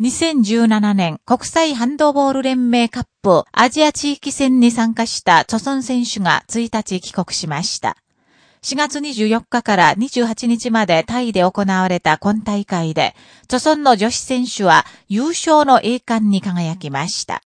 2017年国際ハンドボール連盟カップアジア地域戦に参加した著村選手が1日帰国しました。4月24日から28日までタイで行われた今大会で、著村の女子選手は優勝の栄冠に輝きました。